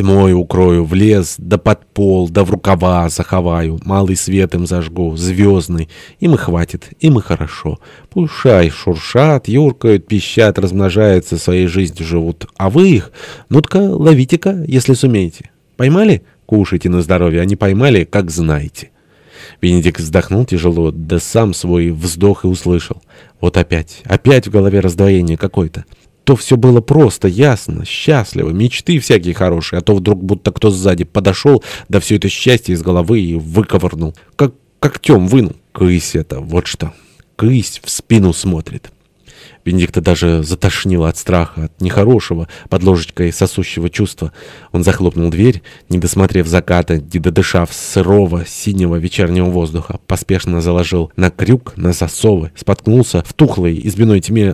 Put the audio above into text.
Тьмой укрою, в лес, да под пол, да в рукава заховаю, малый свет им зажгу, звездный. Им и хватит, им и хорошо. Пушай шуршат, юркают, пищат, размножаются, своей жизнью живут. А вы их, ну-ка, ловите-ка, если сумеете. Поймали? Кушайте на здоровье, а не поймали, как знаете. Бенедикт вздохнул тяжело, да сам свой вздох и услышал. Вот опять, опять в голове раздвоение какое-то то все было просто, ясно, счастливо, мечты всякие хорошие, а то вдруг будто кто сзади подошел, да все это счастье из головы и выковырнул. Как когтем вынул. Кысь это, вот что. Кысь в спину смотрит. Бенедикта даже затошнило от страха, от нехорошего, под ложечкой сосущего чувства. Он захлопнул дверь, не досмотрев заката, не додышав сырого, синего вечернего воздуха, поспешно заложил на крюк, на засовы, споткнулся в тухлой избиной тьме